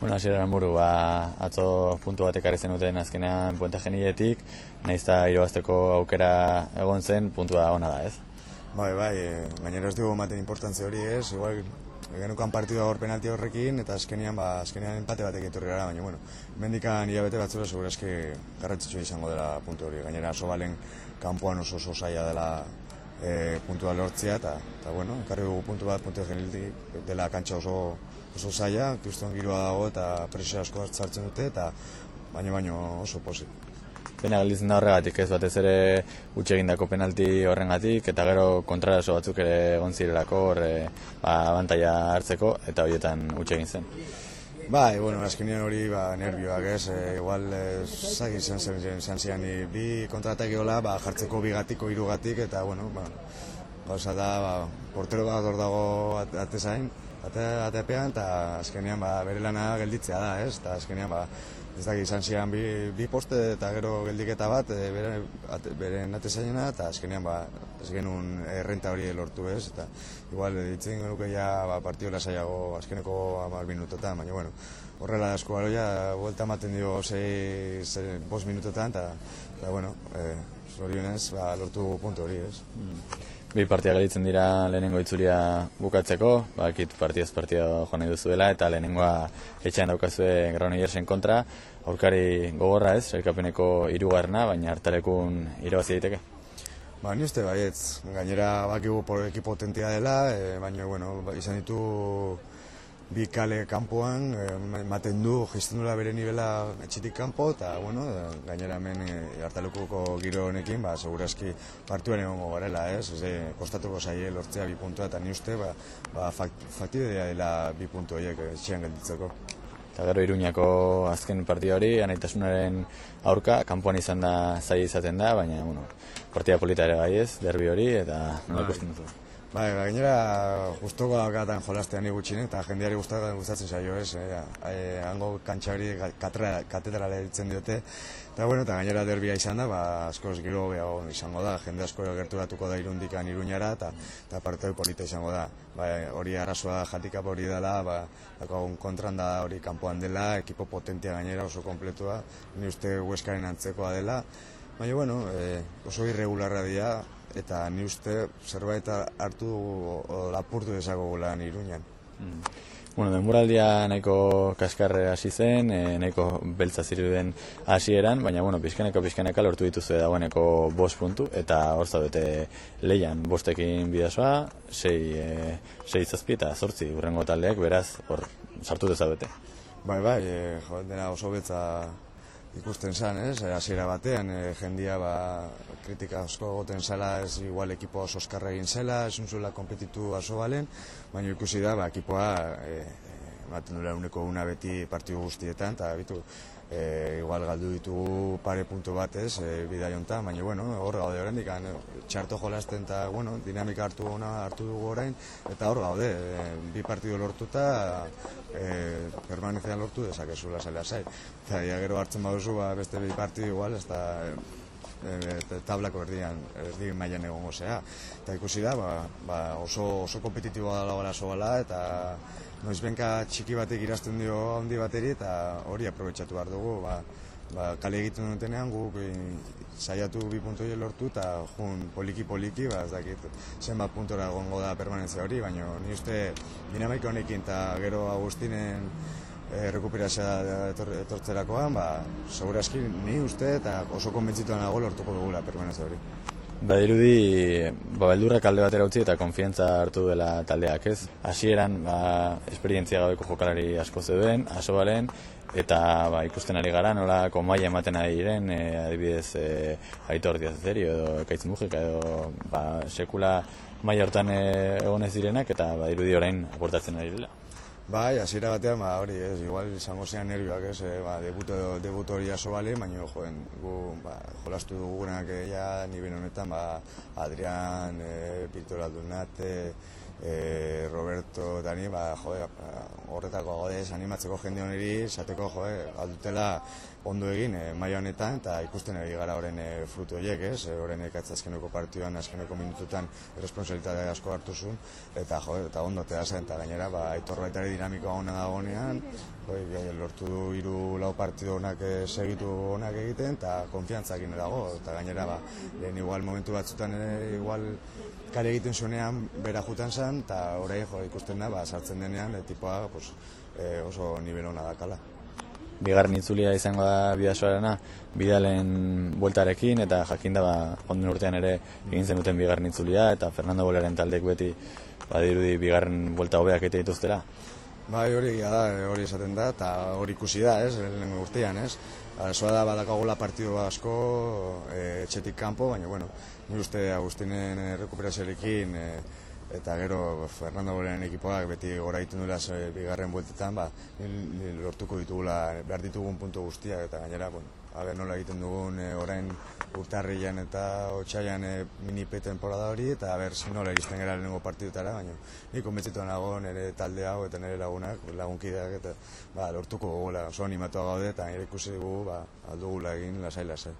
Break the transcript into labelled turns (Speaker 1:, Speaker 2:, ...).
Speaker 1: Bueno, hasi buru, ba, atzo puntu bat ekarri zenuten azkenean puente geniletik, nahiz eta irabazteko aukera egon zen, puntua ona da, ez?
Speaker 2: Bai, bai, e, gainera ez dugu maten importantzia hori ez, igual genukan partidua hor penalti horrekin, eta azkenean, ba, azkenean empate batek etorri gara, baina, bueno, mendikan hilabete batzura, segura eski garrantzitsu izango dela puntu hori, gainera oso balen kanpoan oso oso saia dela e, puntua lortzia, eta, eta bueno, ekarri dugu puntu bat, puntu geniletik dela kantxa oso oso zaila, kriston giroa dago eta presio asko hartzen dute eta baino baino oso posi.
Speaker 1: Pena galitzen da horregatik, ez batez ere utxe egindako penalti horrengatik eta gero kontraraso batzuk ere egon zirelako horre ba, abantaia hartzeko eta horietan utxe egin zen.
Speaker 2: Bai, bueno, azkenean hori ba, nervioak ez, e, igual zagi izan zen, zen zian, bi kontratak ba, jartzeko bigatiko irugatik, eta, bueno, ba, gauza da, ba, portero bat hor dago atezain, ate, atepean, eta azkenean ba, bere lana gelditzea da, ez? Eta azkenean ba, ez da izan zian bi, bi poste eta gero geldiketa bat e, bere, ate, bere natezainena, eta azkenean ba, ez genuen errenta hori lortu ez, eta igual ditzen genuke ja ba, partio lasaiago azkeneko amar minutotan, baina bueno, horrela asko baroia, vuelta ematen dio zei, zei bost minutotan, eta, eta bueno, e, zorionez, ba, lortu puntu hori ez. Mm.
Speaker 1: Bi partia galitzen dira lehenengo itzulia bukatzeko, bakit partiaz partia joan nahi duzuela, eta lehenengoa etxean daukazue Granoillersen kontra, aurkari gogorra ez, elkapeneko irugarna, baina hartarekun irabazi daiteke.
Speaker 2: Ba, ni uste baietz, gainera bakigu por ekipo dela, e, baina, bueno, izan ditu bi kale kanpoan, ematen du, jisten dula bere nivela etxitik kanpo, eta, bueno, gainera hemen hartalukuko giro honekin, ba, segurazki partuen egongo garela, ez? Eze, kostatuko zaie lortzea bi puntua, eta ni uste, ba, ba faktidea dela bi puntu horiek etxean gelditzeko.
Speaker 1: Eta gero Iruñako azken partida hori, anaitasunaren aurka, kanpoan izan da zai izaten da, baina, bueno, partida polita ere bai ez, derbi hori, eta nola bai. ikusten duzu.
Speaker 2: Bai, ba, gainera gustoko gatan jolastean igutxin, eta jendeari gustatzen gustatzen zaio, ez? Eh, eh, hango kantxa hori katedrale ditzen diote. Eta bueno, eta gainera derbia izan da, ba, askoz gero behago izango da, jende asko gerturatuko da irundikan iruñara, eta, eta parte polita izango da. Ba, hori arrazoa jatikap hori dela, ba, kontran da hori kanpoan dela, ekipo potentia gainera oso kompletua, ni uste hueskaren antzekoa dela. Baina, bueno, e, oso irregularra dira, eta ni uste zerbait hartu lapurtu dezago lan iruñan.
Speaker 1: Mm. Bueno, denboraldia nahiko kaskarre hasi zen, e, nahiko beltza ziruden hasieran, baina bueno, pizkaneko pizkaneka lortu dituzu dagoeneko bost puntu, eta hor zaudete leian bostekin bidazoa, sei, e, sei zazpi eta zortzi urrengo taldeak, beraz, hor sartu dezabete.
Speaker 2: Bai, bai, e, jo, dena oso betza ikusten zen, ez? Hasiera batean e, jendia ba, kritika asko goten zela ez igual ekipo oso eskarra egin zela, ez unzuela kompetitu aso balen, baina ikusi da, ba, ekipoa e, baten dura uneko una beti partidu guztietan, eta bitu, e, igual galdu ditugu pare puntu batez, e, bidai honetan, baina bueno, hor gaude horrendik, txarto jolasten eta bueno, dinamika hartu ona hartu dugu orain, eta hor gaude, e, bi partidu lortuta, e, permanezean lortu dezakezula zela zai. Eta ja, gero hartzen baduzu, ba, beste bi partidu igual, ez da, e, tablako erdian, erdi mailan egongo zea. Eta ikusi da, ba, ba, oso, oso kompetitiboa gara soala, eta noizbenka txiki batek irazten dio handi bateri eta hori aprobetsatu behar dugu. Ba, ba, kale egiten dutenean guk e, saiatu bi puntu lortu eta jun poliki-poliki, ba, ez dakit, zenbat puntora egongo da permanentzia hori, baina ni uste dinamika honekin eta gero Agustinen e, rekuperazioa etortzerakoan, ba, segurazki ni uste eta oso konbentzituan nago lortuko dugula permanentzia hori.
Speaker 1: Ba, dirudi, ba, beldurrak alde batera utzi eta konfientza hartu dela taldeak, ez? Hasieran, ba, esperientzia gabeko jokalari asko zeuden, aso balen, eta ba, ikusten ari gara, nola komaia ematen ari diren, e, adibidez, e, aitor diazezerio edo ekaitz mugika edo ba, sekula maia hortan egonez direnak, eta ba, dirudi orain aportatzen ari dela.
Speaker 2: Bai, hasiera batean, ba, hori, ez, igual izango zean nervioak, ez, e, ba, debuto, debuto hori aso bale, baina, joen, gu, ba, jolastu dugunak ja, ni honetan, ba, Adrian, e, Pitor Aldunate, e, Roberto Dani, ba, jo, ba, horretako godez animatzeko jende honeri, esateko jo, aldutela ondo egin e, maila honetan eta ikusten ari gara horren e, frutu horiek, ez? E, horren ekatz azkeneko partioan, azkeneko minututan responsabilitate asko hartu zuen eta jo, eta ondo te zen eta gainera ba aitor dinamikoa ona dagoenean, jo, lortu du hiru lau partido onak e, segitu onak egiten eta konfiantzakin dago eta gainera ba lehen igual momentu batzutan ere igual kare egiten zuenean bera jutan zen eta orain jo ikusten da ba sartzen denean e, tipoa pues, e, oso nivel ona dakala
Speaker 1: bigarren itzulia izango da bidasoarena, bidalen bueltarekin, eta jakinda ba, onden urtean ere egin zen duten bigarren itzulia, eta Fernando Bolaren taldek beti badirudi bigarren buelta hobeak eta dituztera.
Speaker 2: Bai, hori da, hori esaten da, eta hori ikusi da, ez, lehen urtean, ez. Arazoa da badakagola partidu asko e, etxetik kanpo, baina, bueno, ni uste Agustinen rekuperazioarekin e, eta gero Fernando Boren ekipoak beti gora egiten duela bigarren bueltetan, ba, lortuko ditugula behar ditugun puntu guztiak eta gainera, bueno, aber nola egiten dugun e, orain urtarrian eta otxaian e, mini temporada hori eta aber nola egiten gara lehenengo partidutara, baina ni konbetzitu nago nire talde hau eta nire lagunak, lagunkideak eta ba, lortuko gogola, oso animatu gaude eta nire ikusi dugu ba, aldugula egin lasai lasai.